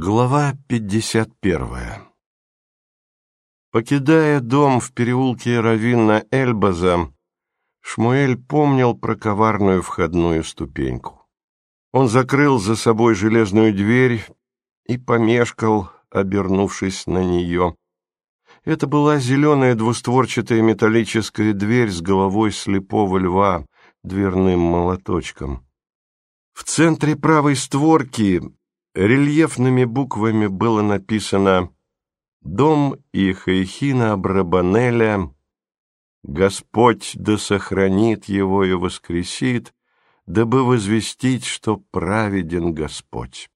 Глава 51 Покидая дом в переулке Равинна Эльбаза, Шмуэль помнил про коварную входную ступеньку. Он закрыл за собой железную дверь и помешкал, обернувшись на нее. Это была зеленая двустворчатая металлическая дверь с головой слепого льва, дверным молоточком. В центре правой створки Рельефными буквами было написано «Дом Ихаихина Абрабанеля, Господь да сохранит его и воскресит, дабы возвестить, что праведен Господь».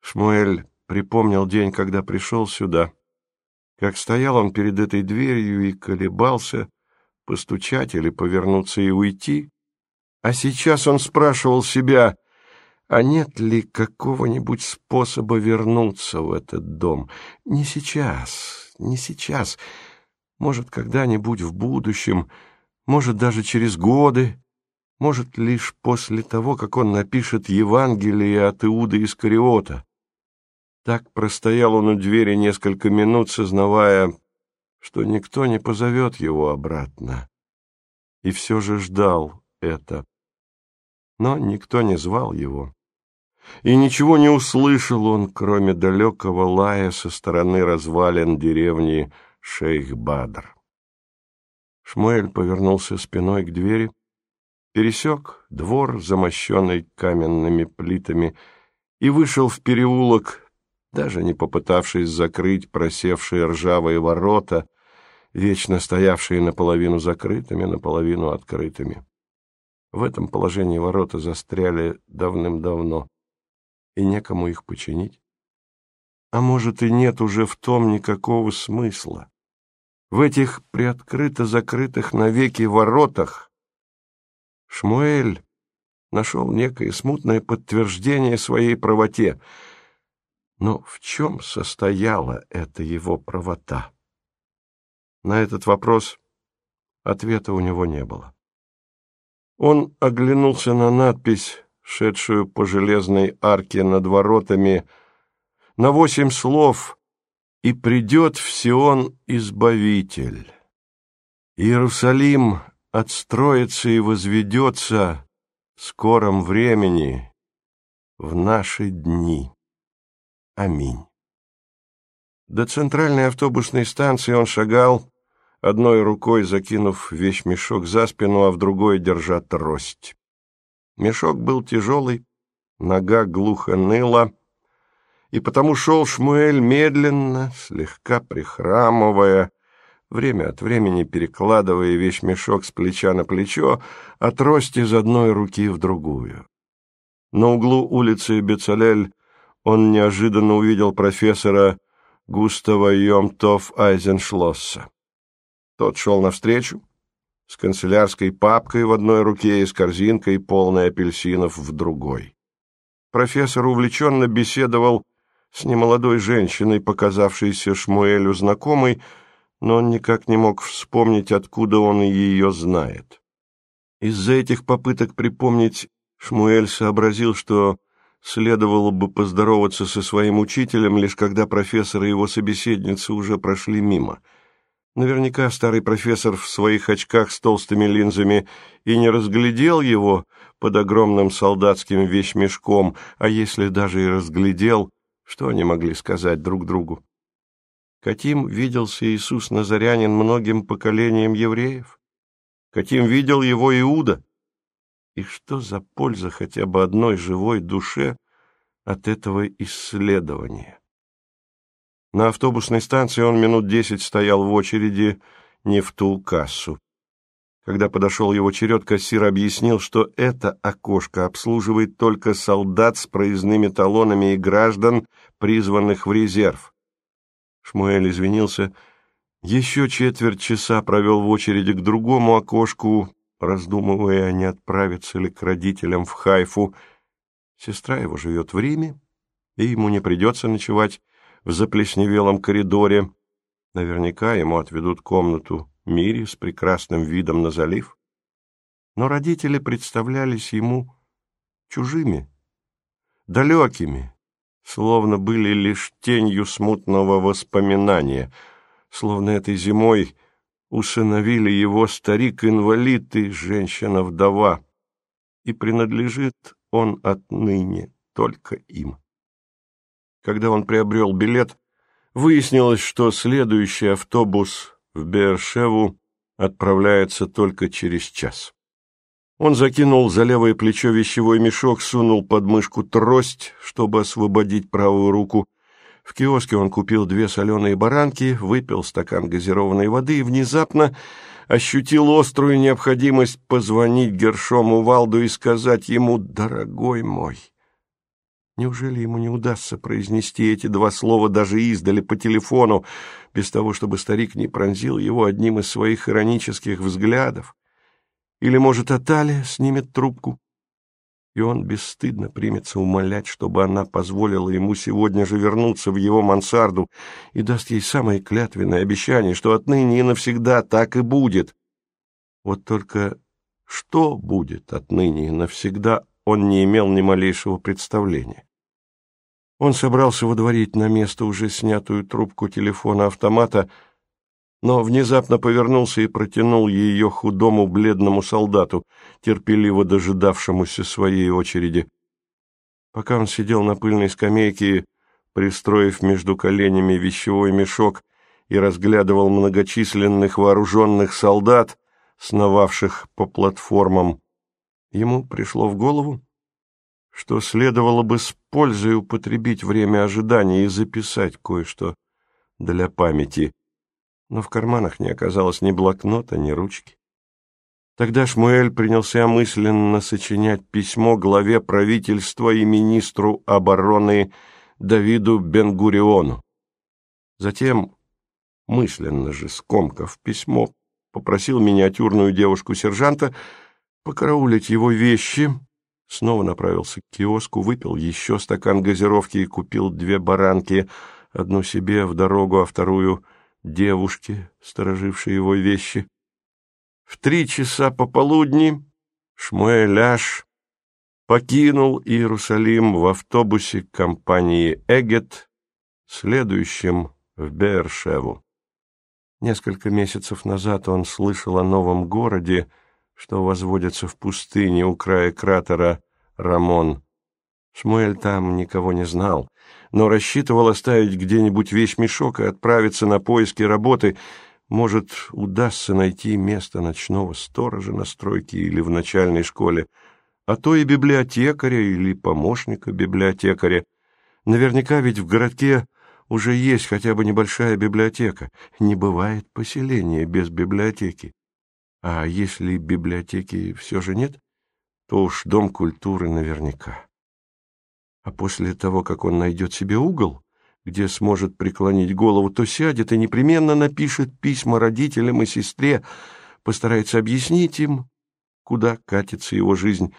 Шмуэль припомнил день, когда пришел сюда, как стоял он перед этой дверью и колебался, постучать или повернуться и уйти, а сейчас он спрашивал себя — а нет ли какого-нибудь способа вернуться в этот дом? Не сейчас, не сейчас. Может, когда-нибудь в будущем, может, даже через годы, может, лишь после того, как он напишет Евангелие от Иуда Искариота. Так простоял он у двери несколько минут, сознавая, что никто не позовет его обратно. И все же ждал это. Но никто не звал его и ничего не услышал он, кроме далекого лая со стороны развалин деревни Шейх-Бадр. Шмуэль повернулся спиной к двери, пересек двор, замощенный каменными плитами, и вышел в переулок, даже не попытавшись закрыть просевшие ржавые ворота, вечно стоявшие наполовину закрытыми, наполовину открытыми. В этом положении ворота застряли давным-давно и некому их починить. А может, и нет уже в том никакого смысла. В этих приоткрыто-закрытых навеки воротах Шмуэль нашел некое смутное подтверждение своей правоте. Но в чем состояла эта его правота? На этот вопрос ответа у него не было. Он оглянулся на надпись шедшую по железной арке над воротами, на восемь слов «И придет в Сион Избавитель». Иерусалим отстроится и возведется в скором времени, в наши дни. Аминь. До центральной автобусной станции он шагал, одной рукой закинув вещмешок за спину, а в другой держа трость. Мешок был тяжелый, нога глухо ныла, и потому шел Шмуэль медленно, слегка прихрамывая, время от времени перекладывая вещмешок с плеча на плечо, а трость из одной руки в другую. На углу улицы Бецалель он неожиданно увидел профессора Густава Йомтов Айзеншлосса. Тот шел навстречу, с канцелярской папкой в одной руке и с корзинкой, полной апельсинов, в другой. Профессор увлеченно беседовал с немолодой женщиной, показавшейся Шмуэлю знакомой, но он никак не мог вспомнить, откуда он ее знает. Из-за этих попыток припомнить Шмуэль сообразил, что следовало бы поздороваться со своим учителем, лишь когда профессор и его собеседница уже прошли мимо — Наверняка старый профессор в своих очках с толстыми линзами и не разглядел его под огромным солдатским вещмешком, а если даже и разглядел, что они могли сказать друг другу? Каким виделся Иисус Назарянин многим поколениям евреев? Каким видел его Иуда? И что за польза хотя бы одной живой душе от этого исследования? На автобусной станции он минут десять стоял в очереди не в ту кассу. Когда подошел его черед, кассир объяснил, что это окошко обслуживает только солдат с проездными талонами и граждан, призванных в резерв. Шмуэль извинился. Еще четверть часа провел в очереди к другому окошку, раздумывая, не отправиться ли к родителям в Хайфу. Сестра его живет в Риме, и ему не придется ночевать в заплесневелом коридоре. Наверняка ему отведут комнату Мири с прекрасным видом на залив. Но родители представлялись ему чужими, далекими, словно были лишь тенью смутного воспоминания, словно этой зимой усыновили его старик-инвалид и женщина-вдова, и принадлежит он отныне только им. Когда он приобрел билет, выяснилось, что следующий автобус в Бершеву отправляется только через час. Он закинул за левое плечо вещевой мешок, сунул под мышку трость, чтобы освободить правую руку. В киоске он купил две соленые баранки, выпил стакан газированной воды и внезапно ощутил острую необходимость позвонить Гершому Валду и сказать ему «Дорогой мой». Неужели ему не удастся произнести эти два слова даже издали по телефону, без того, чтобы старик не пронзил его одним из своих иронических взглядов? Или, может, Аталия снимет трубку, и он бесстыдно примется умолять, чтобы она позволила ему сегодня же вернуться в его мансарду и даст ей самое клятвенное обещание, что отныне и навсегда так и будет. Вот только что будет отныне и навсегда, он не имел ни малейшего представления. Он собрался водворить на место уже снятую трубку телефона-автомата, но внезапно повернулся и протянул ее худому бледному солдату, терпеливо дожидавшемуся своей очереди. Пока он сидел на пыльной скамейке, пристроив между коленями вещевой мешок и разглядывал многочисленных вооруженных солдат, сновавших по платформам, ему пришло в голову, что следовало бы с пользой употребить время ожидания и записать кое-что для памяти — но в карманах не оказалось ни блокнота, ни ручки. Тогда Шмуэль принялся мысленно сочинять письмо главе правительства и министру обороны Давиду Бенгуриону. Затем, мысленно же скомкав письмо, попросил миниатюрную девушку-сержанта покараулить его вещи, снова направился к киоску, выпил еще стакан газировки и купил две баранки, одну себе в дорогу, а вторую — девушки, сторожившей его вещи. В три часа пополудни Шмуэляш покинул Иерусалим в автобусе компании «Эгет», следующем в Бершеву. Несколько месяцев назад он слышал о новом городе, что возводится в пустыне у края кратера Рамон. Шмуэль там никого не знал, но рассчитывал оставить где-нибудь вещмешок и отправиться на поиски работы. Может, удастся найти место ночного сторожа на стройке или в начальной школе, а то и библиотекаря или помощника библиотекаря. Наверняка ведь в городке уже есть хотя бы небольшая библиотека. Не бывает поселения без библиотеки. А если библиотеки все же нет, то уж дом культуры наверняка. А после того, как он найдет себе угол, где сможет преклонить голову, то сядет и непременно напишет письма родителям и сестре, постарается объяснить им, куда катится его жизнь,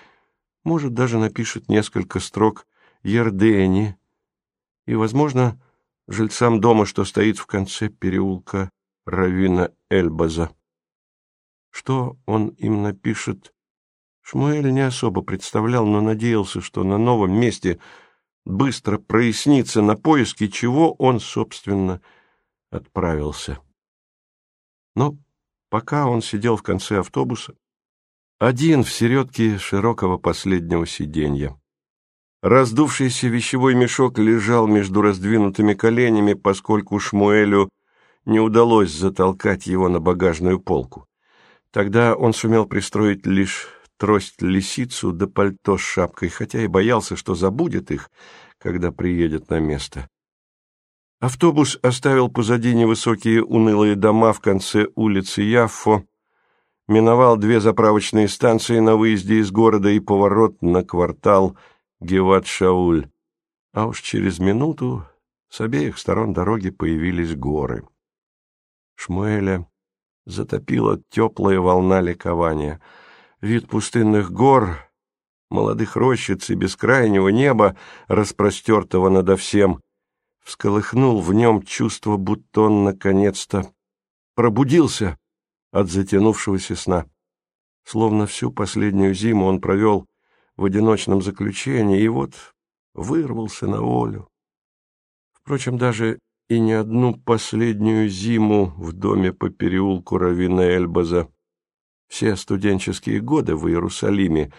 может, даже напишет несколько строк Ердени и, возможно, жильцам дома, что стоит в конце переулка Равина Эльбаза. Что он им напишет, Шмуэль не особо представлял, но надеялся, что на новом месте быстро прояснится на поиски, чего он, собственно, отправился. Но пока он сидел в конце автобуса, один в середке широкого последнего сиденья. Раздувшийся вещевой мешок лежал между раздвинутыми коленями, поскольку Шмуэлю не удалось затолкать его на багажную полку. Тогда он сумел пристроить лишь трость-лисицу да пальто с шапкой, хотя и боялся, что забудет их, когда приедет на место. Автобус оставил позади невысокие унылые дома в конце улицы Яффо, миновал две заправочные станции на выезде из города и поворот на квартал Геват-Шауль. А уж через минуту с обеих сторон дороги появились горы. Шмуэля затопила теплая волна ликования — Вид пустынных гор, молодых рощиц и бескрайнего неба, распростертого надо всем, всколыхнул в нем чувство, будто он наконец-то пробудился от затянувшегося сна. Словно всю последнюю зиму он провел в одиночном заключении и вот вырвался на волю, Впрочем, даже и не одну последнюю зиму в доме по переулку Равина Эльбаза. Все студенческие годы в Иерусалиме,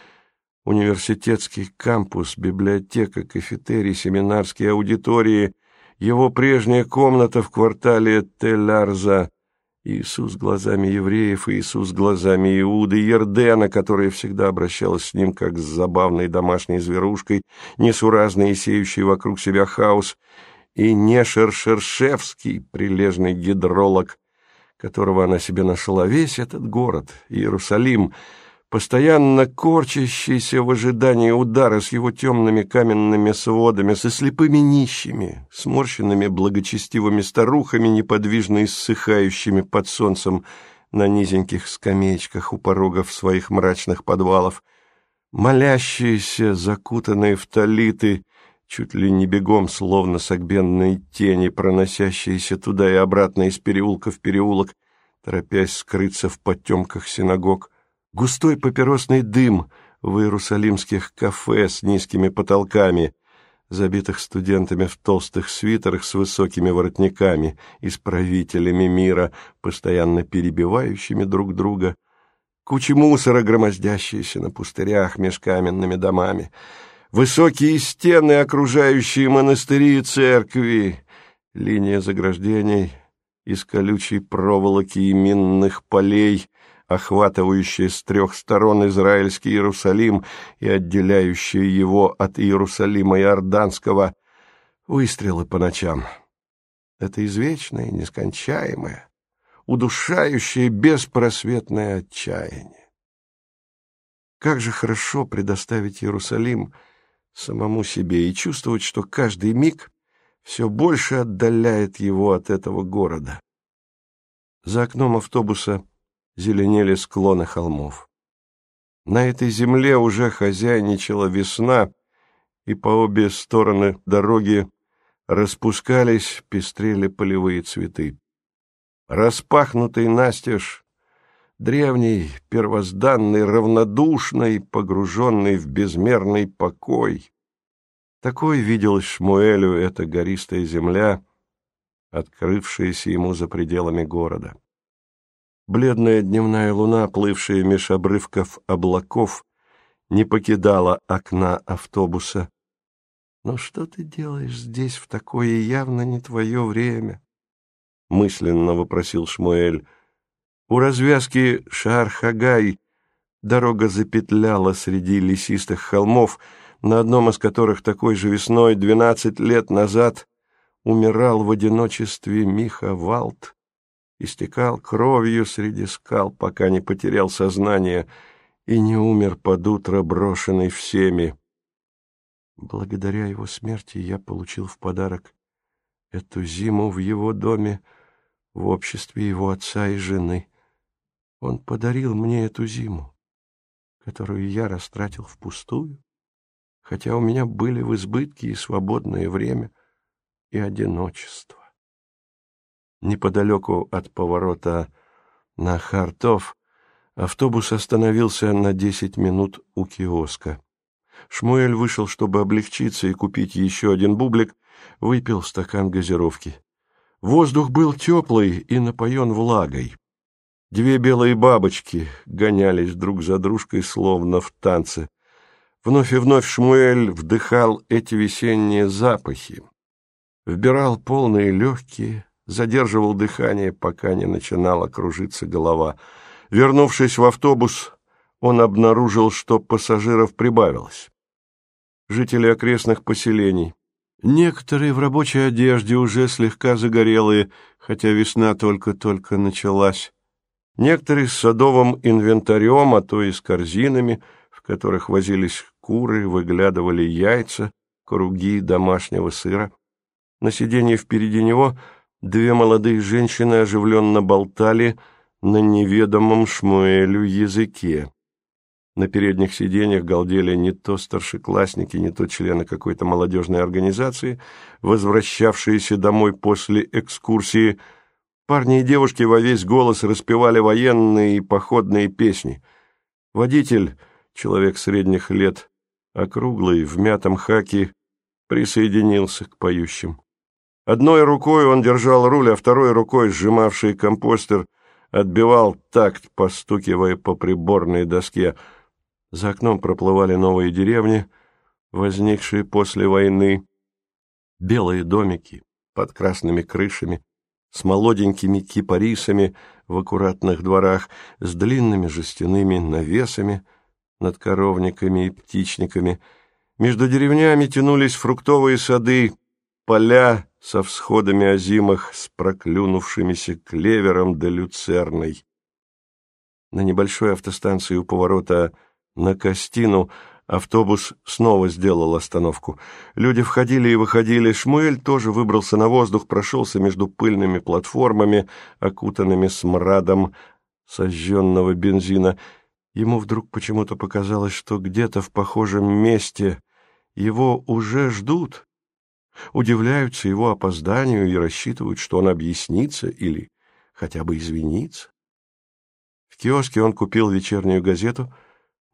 университетский кампус, библиотека, кафетерий, семинарские аудитории, его прежняя комната в квартале Тель-Арза, Иисус глазами евреев, Иисус глазами Иуды, Ердена, которая всегда обращалась с ним как с забавной домашней зверушкой, несуразной и сеющей вокруг себя хаос, и Нешер Шершевский, прилежный гидролог, которого она себе нашла, весь этот город, Иерусалим, постоянно корчащийся в ожидании удара с его темными каменными сводами, со слепыми нищими, сморщенными благочестивыми старухами, неподвижно иссыхающими под солнцем на низеньких скамеечках у порогов своих мрачных подвалов, молящиеся, закутанные в талиты, чуть ли не бегом, словно согбенные тени, проносящиеся туда и обратно из переулка в переулок, торопясь скрыться в потемках синагог, густой папиросный дым в иерусалимских кафе с низкими потолками, забитых студентами в толстых свитерах с высокими воротниками, исправителями мира, постоянно перебивающими друг друга, кучи мусора, громоздящиеся на пустырях меж каменными домами — высокие стены, окружающие монастыри и церкви, линия заграждений из колючей проволоки и минных полей, охватывающая с трех сторон израильский Иерусалим и отделяющая его от Иерусалима Иорданского, выстрелы по ночам. Это извечное, нескончаемое, удушающее, беспросветное отчаяние. Как же хорошо предоставить Иерусалим — самому себе и чувствовать, что каждый миг все больше отдаляет его от этого города. За окном автобуса зеленели склоны холмов. На этой земле уже хозяйничала весна, и по обе стороны дороги распускались, пестрели полевые цветы. Распахнутый настежь, древний, первозданный, равнодушный, погруженный в безмерный покой. Такой виделась Шмуэлю эта гористая земля, открывшаяся ему за пределами города. Бледная дневная луна, плывшая меж обрывков облаков, не покидала окна автобуса. «Но что ты делаешь здесь в такое явно не твое время?» — мысленно вопросил Шмуэль. У развязки Шархагай дорога запетляла среди лесистых холмов, на одном из которых такой же весной двенадцать лет назад умирал в одиночестве Миха Валт, истекал кровью среди скал, пока не потерял сознание и не умер под утро, брошенный всеми. Благодаря его смерти я получил в подарок эту зиму в его доме в обществе его отца и жены. Он подарил мне эту зиму, которую я растратил впустую, хотя у меня были в избытке и свободное время, и одиночество. Неподалеку от поворота на Хартов автобус остановился на десять минут у киоска. Шмуэль вышел, чтобы облегчиться и купить еще один бублик, выпил стакан газировки. Воздух был теплый и напоен влагой. Две белые бабочки гонялись друг за дружкой, словно в танце. Вновь и вновь Шмуэль вдыхал эти весенние запахи, вбирал полные легкие, задерживал дыхание, пока не начинала кружиться голова. Вернувшись в автобус, он обнаружил, что пассажиров прибавилось. Жители окрестных поселений, некоторые в рабочей одежде, уже слегка загорелые, хотя весна только-только началась, Некоторые с садовым инвентарем, а то и с корзинами, в которых возились куры, выглядывали яйца, круги домашнего сыра. На сиденье впереди него две молодые женщины оживленно болтали на неведомом Шмуэлю языке. На передних сиденьях галдели не то старшеклассники, не то члены какой-то молодежной организации, возвращавшиеся домой после экскурсии – Парни и девушки во весь голос распевали военные и походные песни. Водитель, человек средних лет, округлый, в мятом хаке, присоединился к поющим. Одной рукой он держал руль, а второй рукой, сжимавший компостер, отбивал такт, постукивая по приборной доске. За окном проплывали новые деревни, возникшие после войны, белые домики под красными крышами, с молоденькими кипарисами в аккуратных дворах, с длинными жестяными навесами над коровниками и птичниками. Между деревнями тянулись фруктовые сады, поля со всходами озимых, с проклюнувшимися клевером да люцерной. На небольшой автостанции у поворота на Костину автобус снова сделал остановку. Люди входили и выходили. Шмуэль тоже выбрался на воздух, прошелся между пыльными платформами, окутанными смрадом сожженного бензина. Ему вдруг почему-то показалось, что где-то в похожем месте его уже ждут удивляются его опозданию и рассчитывают, что он объяснится или хотя бы извинится. В киоске он купил вечернюю газету,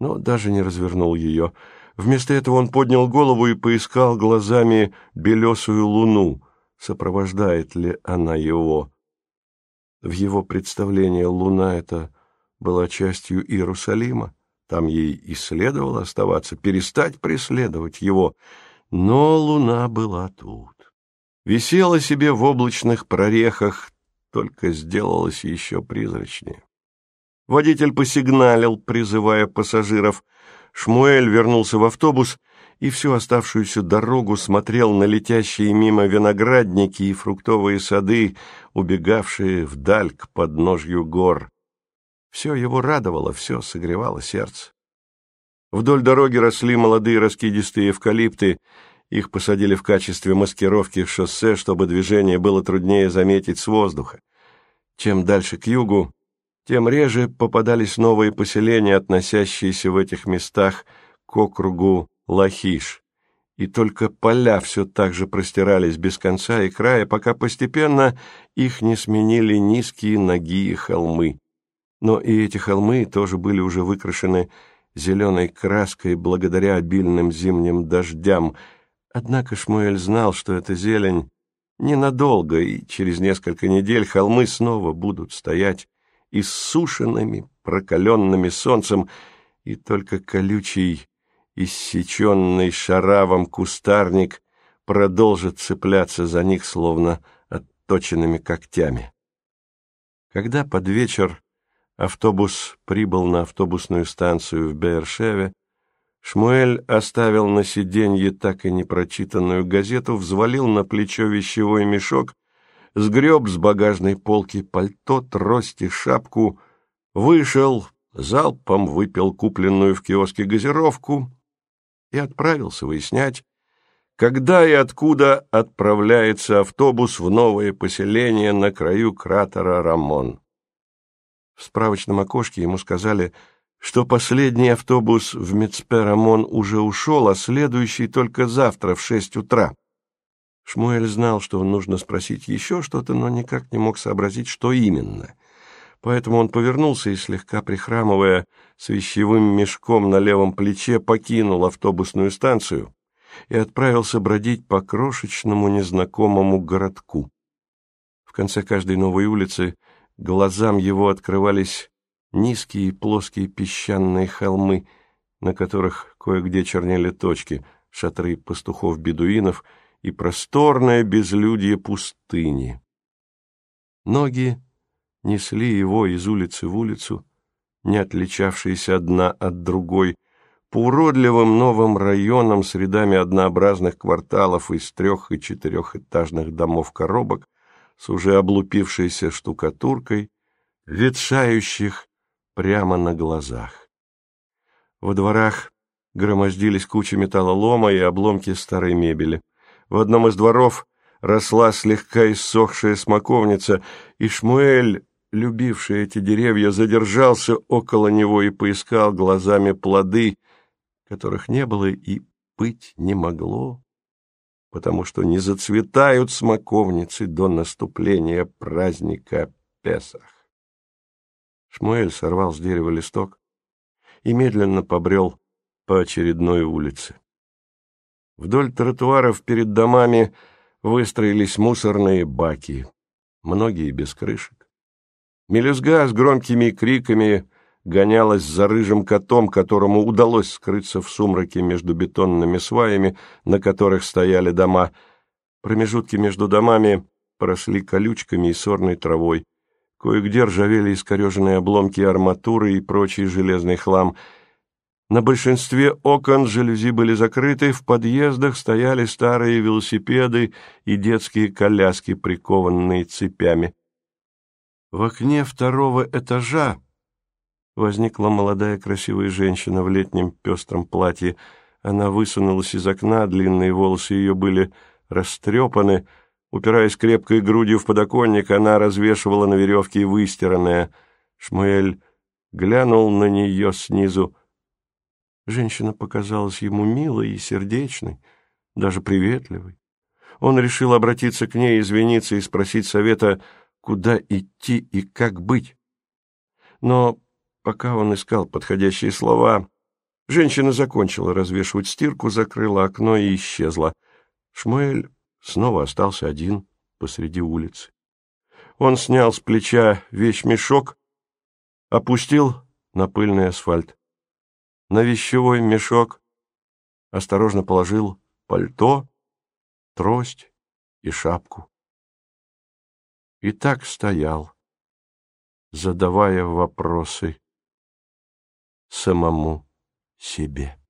но даже не развернул ее. Вместо этого он поднял голову и поискал глазами белесую луну, сопровождает ли она его. В его представлении луна эта была частью Иерусалима, там ей и следовало оставаться, перестать преследовать его — но луна была тут. Висела себе в облачных прорехах, только сделалась еще призрачнее. Водитель посигналил, призывая пассажиров. Шмуэль вернулся в автобус и всю оставшуюся дорогу смотрел на летящие мимо виноградники и фруктовые сады, убегавшие вдаль к подножью гор. Все его радовало, все согревало сердце. Вдоль дороги росли молодые раскидистые эвкалипты, их посадили в качестве маскировки шоссе, чтобы движение было труднее заметить с воздуха. Чем дальше к югу, тем реже попадались новые поселения, относящиеся в этих местах к округу Лахиш. И только поля все так же простирались без конца и края, пока постепенно их не сменили низкие ноги и холмы. Но и эти холмы тоже были уже выкрашены зеленой краской благодаря обильным зимним дождям. Однако Шмуэль знал, что эта зелень ненадолго, и через несколько недель холмы снова будут стоять иссушенными, прокаленными солнцем, и только колючий, иссеченный шаравом кустарник продолжит цепляться за них, словно отточенными когтями. Когда под вечер Автобус прибыл на автобусную станцию в Бершеве. Шмуэль оставил на сиденье так и непрочитанную газету, взвалил на плечо вещевой мешок, сгреб с багажной полки пальто, трости, шапку, вышел, залпом выпил купленную в киоске газировку и отправился выяснять, когда и откуда отправляется автобус в новое поселение на краю кратера Рамон. В справочном окошке ему сказали, что последний автобус в Мецперамон уже ушел, а следующий только завтра в шесть утра. Шмуэль знал, что нужно спросить еще что-то, но никак не мог сообразить, что именно. Поэтому он повернулся и, слегка прихрамывая, с вещевым мешком на левом плече покинул автобусную станцию и отправился бродить по крошечному незнакомому городку. В конце каждой новой улицы Глазам его открывались низкие плоские песчаные холмы, на которых кое-где чернели точки, шатры пастухов-бедуинов и просторное безлюдье пустыни. Ноги несли его из улицы в улицу, не отличавшиеся одна от другой, по уродливым новым районам с рядами однообразных кварталов из трех- и четырехэтажных домов-коробок, с уже облупившейся штукатуркой, ветшающих прямо на глазах. Во дворах громоздились кучи металлолома и обломки старой мебели. В одном из дворов росла слегка иссохшая смоковница, и Шмуэль, любивший эти деревья, задержался около него и поискал глазами плоды, которых не было и быть не могло потому что не зацветают смоковницы до наступления праздника Песах. Шмуэль сорвал с дерева листок и медленно побрел по очередной улице. Вдоль тротуаров перед домами выстроились мусорные баки, многие без крышек. Мелюзга с громкими криками гонялась за рыжим котом, которому удалось скрыться в сумраке между бетонными сваями, на которых стояли дома. Промежутки между домами поросли колючками и сорной травой. Кое-где ржавели искореженные обломки арматуры и прочий железный хлам. На большинстве окон жалюзи были закрыты, в подъездах стояли старые велосипеды и детские коляски, прикованные цепями. В окне второго этажа возникла молодая красивая женщина в летнем пестром платье. Она высунулась из окна, длинные волосы ее были растрепаны, Упираясь крепкой грудью в подоконник, она развешивала на веревке выстиранное. Шмуэль глянул на нее снизу. Женщина показалась ему милой и сердечной, даже приветливой. Он решил обратиться к ней, извиниться и спросить совета, куда идти и как быть. Но пока он искал подходящие слова, женщина закончила развешивать стирку, закрыла окно и исчезла. Шмуэль снова остался один посреди улицы. Он снял с плеча вещмешок, опустил на пыльный асфальт. На вещевой мешок осторожно положил пальто, трость и шапку. И так стоял, задавая вопросы самому себе.